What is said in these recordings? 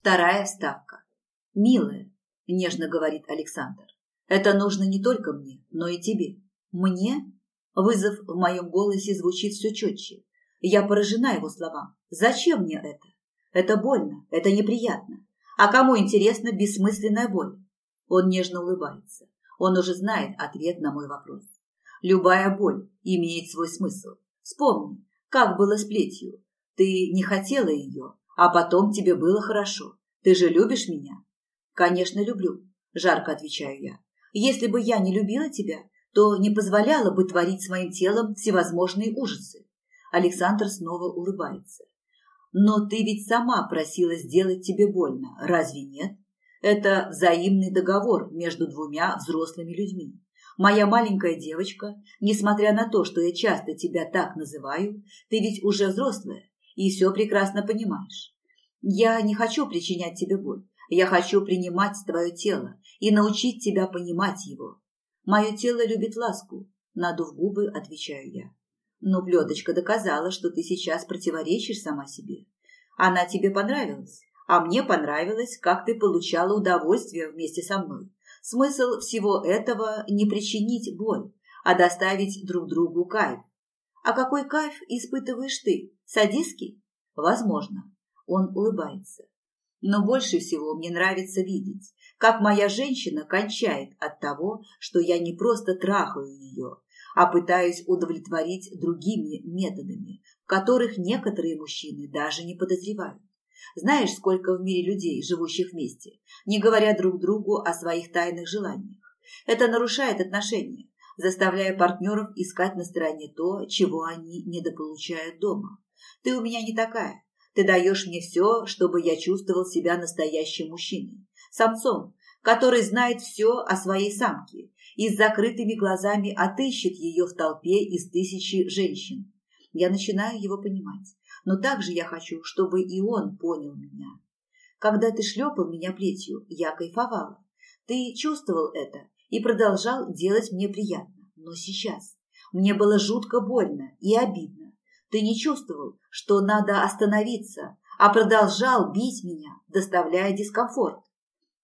Вторая вставка. «Милая», – нежно говорит Александр, – «это нужно не только мне, но и тебе». «Мне?» Вызов в моем голосе звучит все четче. Я поражена его словам. «Зачем мне это? Это больно, это неприятно. А кому интересна бессмысленная боль?» Он нежно улыбается. Он уже знает ответ на мой вопрос. Любая боль имеет свой смысл. Вспомни, как было с плетью. Ты не хотела ее, а потом тебе было хорошо. Ты же любишь меня? Конечно, люблю, жарко отвечаю я. Если бы я не любила тебя, то не позволяла бы творить с моим телом всевозможные ужасы. Александр снова улыбается. Но ты ведь сама просила сделать тебе больно, разве нет? Это взаимный договор между двумя взрослыми людьми. Моя маленькая девочка, несмотря на то, что я часто тебя так называю, ты ведь уже взрослая и все прекрасно понимаешь. Я не хочу причинять тебе боль. Я хочу принимать твое тело и научить тебя понимать его. Мое тело любит ласку, надув губы, отвечаю я. Но плеточка доказала, что ты сейчас противоречишь сама себе. Она тебе понравилась, а мне понравилось, как ты получала удовольствие вместе со мной. Смысл всего этого – не причинить боль, а доставить друг другу кайф. А какой кайф испытываешь ты? Садистский? Возможно. Он улыбается. Но больше всего мне нравится видеть, как моя женщина кончает от того, что я не просто трахаю ее, а пытаюсь удовлетворить другими методами, в которых некоторые мужчины даже не подозревают. Знаешь, сколько в мире людей, живущих вместе, не говоря друг другу о своих тайных желаниях. Это нарушает отношения, заставляя партнеров искать на стороне то, чего они недополучают дома. Ты у меня не такая. Ты даешь мне все, чтобы я чувствовал себя настоящим мужчиной, самцом, который знает все о своей самке и с закрытыми глазами отыщет ее в толпе из тысячи женщин. Я начинаю его понимать но также я хочу, чтобы и он понял меня. Когда ты шлепал меня плетью, я кайфовала. Ты чувствовал это и продолжал делать мне приятно. Но сейчас мне было жутко больно и обидно. Ты не чувствовал, что надо остановиться, а продолжал бить меня, доставляя дискомфорт.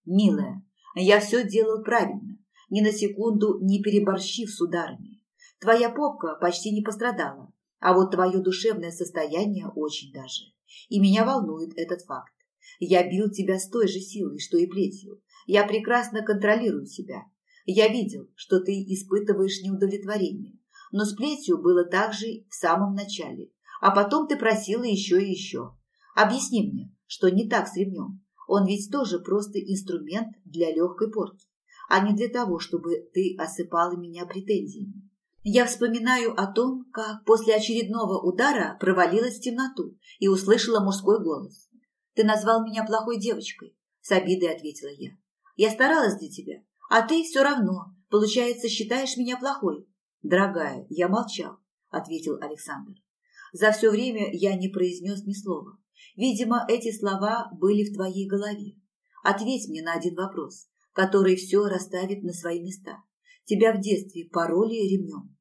Милая, я все делал правильно, ни на секунду не переборщив с ударами. Твоя попка почти не пострадала, а вот твое душевное состояние очень даже. И меня волнует этот факт. Я бил тебя с той же силой, что и плетью. Я прекрасно контролирую себя. Я видел, что ты испытываешь неудовлетворение. Но с плетью было так же в самом начале. А потом ты просила еще и еще. Объясни мне, что не так с ремнем. Он ведь тоже просто инструмент для легкой порки, а не для того, чтобы ты осыпала меня претензиями. Я вспоминаю о том, как после очередного удара провалилась в темноту и услышала мужской голос. «Ты назвал меня плохой девочкой», — с обидой ответила я. «Я старалась для тебя, а ты все равно, получается, считаешь меня плохой». «Дорогая, я молчал», — ответил Александр. «За все время я не произнес ни слова. Видимо, эти слова были в твоей голове. Ответь мне на один вопрос, который все расставит на свои места. Тебя в детстве пороли ремнем.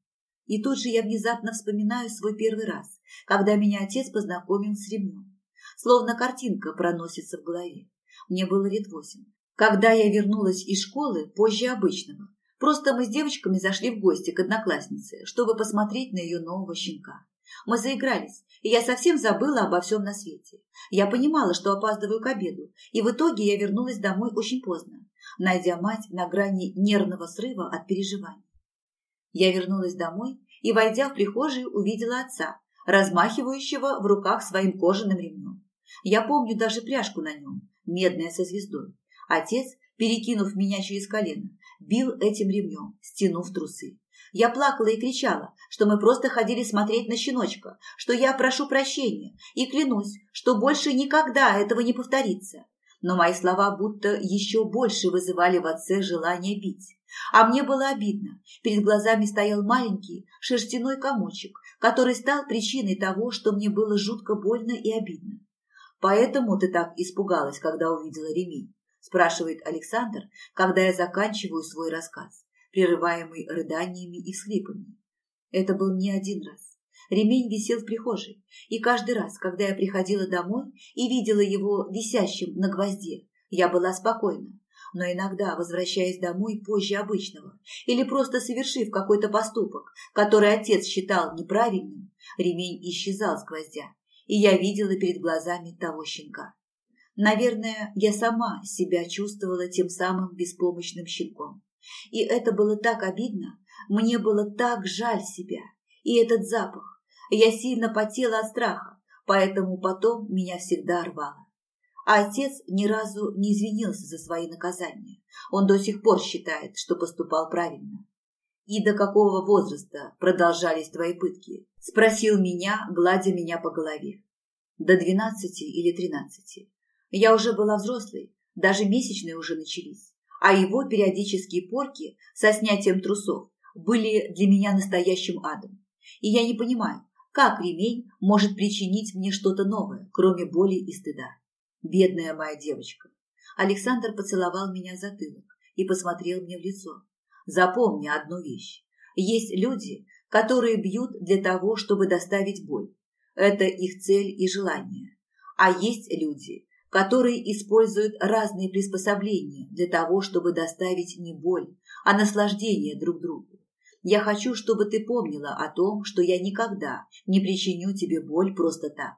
И тут же я внезапно вспоминаю свой первый раз, когда меня отец познакомил с ремнем. Словно картинка проносится в голове. Мне было лет восемь. Когда я вернулась из школы позже обычного, просто мы с девочками зашли в гости к однокласснице, чтобы посмотреть на ее нового щенка. Мы заигрались, и я совсем забыла обо всем на свете. Я понимала, что опаздываю к обеду, и в итоге я вернулась домой очень поздно, найдя мать на грани нервного срыва от переживаний. Я вернулась домой и, войдя в прихожую, увидела отца, размахивающего в руках своим кожаным ремнем. Я помню даже пряжку на нем, медная со звездой. Отец, перекинув меня через колено, бил этим ремнем, стянув трусы. Я плакала и кричала, что мы просто ходили смотреть на щеночка, что я прошу прощения и клянусь, что больше никогда этого не повторится. Но мои слова будто еще больше вызывали в отце желание бить. А мне было обидно. Перед глазами стоял маленький шерстяной комочек, который стал причиной того, что мне было жутко больно и обидно. «Поэтому ты так испугалась, когда увидела ремень?» – спрашивает Александр, когда я заканчиваю свой рассказ, прерываемый рыданиями и всхлипами. Это был не один раз. Ремень висел в прихожей, и каждый раз, когда я приходила домой и видела его висящим на гвозде, я была спокойна. Но иногда, возвращаясь домой позже обычного или просто совершив какой-то поступок, который отец считал неправильным, ремень исчезал с гвоздя, и я видела перед глазами того щенка. Наверное, я сама себя чувствовала тем самым беспомощным щенком. И это было так обидно, мне было так жаль себя. И этот запах. Я сильно потела от страха, поэтому потом меня всегда рвало. А отец ни разу не извинился за свои наказания. Он до сих пор считает, что поступал правильно. «И до какого возраста продолжались твои пытки?» – спросил меня, гладя меня по голове. «До двенадцати или тринадцати. Я уже была взрослой, даже месячные уже начались, а его периодические порки со снятием трусов были для меня настоящим адом. И я не понимаю, как ремень может причинить мне что-то новое, кроме боли и стыда. Бедная моя девочка. Александр поцеловал меня в затылок и посмотрел мне в лицо. Запомни одну вещь. Есть люди, которые бьют для того, чтобы доставить боль. Это их цель и желание. А есть люди, которые используют разные приспособления для того, чтобы доставить не боль, а наслаждение друг другу. Я хочу, чтобы ты помнила о том, что я никогда не причиню тебе боль просто так.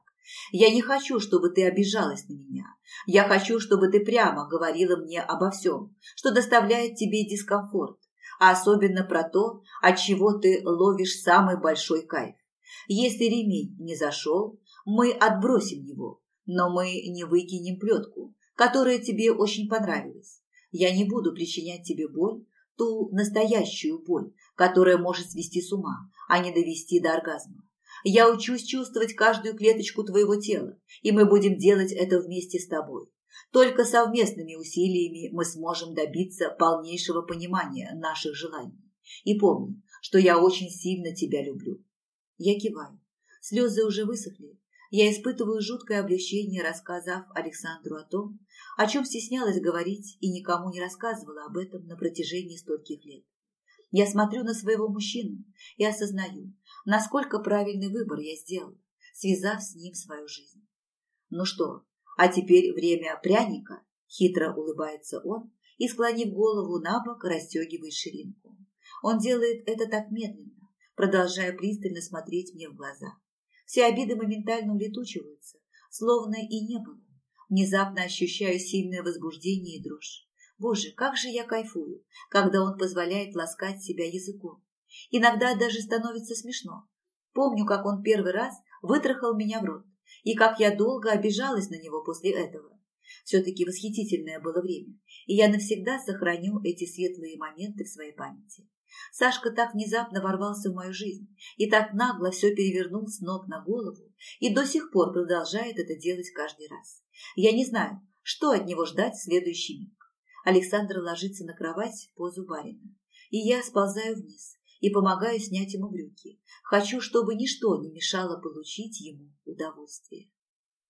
Я не хочу, чтобы ты обижалась на меня. Я хочу, чтобы ты прямо говорила мне обо всем, что доставляет тебе дискомфорт, а особенно про то, от чего ты ловишь самый большой кайф. Если ремень не зашел, мы отбросим его, но мы не выкинем плетку, которая тебе очень понравилась. Я не буду причинять тебе боль, ту настоящую боль, которая может свести с ума, а не довести до оргазма. Я учусь чувствовать каждую клеточку твоего тела, и мы будем делать это вместе с тобой. Только совместными усилиями мы сможем добиться полнейшего понимания наших желаний. И помни, что я очень сильно тебя люблю. Я киваю. Слезы уже высохли, я испытываю жуткое облегчение, рассказав Александру о том, о чем стеснялась говорить и никому не рассказывала об этом на протяжении стольких лет. Я смотрю на своего мужчину и осознаю, насколько правильный выбор я сделала, связав с ним свою жизнь. Ну что, а теперь время пряника, хитро улыбается он и, склонив голову на бок, расстегивает ширинку. Он делает это так медленно, продолжая пристально смотреть мне в глаза. Все обиды моментально улетучиваются, словно и не было. Внезапно ощущаю сильное возбуждение и дрожь. Боже, как же я кайфую, когда он позволяет ласкать себя языком. Иногда даже становится смешно. Помню, как он первый раз вытрахал меня в рот, и как я долго обижалась на него после этого. Все-таки восхитительное было время, и я навсегда сохраню эти светлые моменты в своей памяти. Сашка так внезапно ворвался в мою жизнь и так нагло все перевернул с ног на голову и до сих пор продолжает это делать каждый раз. Я не знаю, что от него ждать в следующий миг. Александр ложится на кровать в позу барина, и я сползаю вниз и помогаю снять ему брюки. Хочу, чтобы ничто не мешало получить ему удовольствие.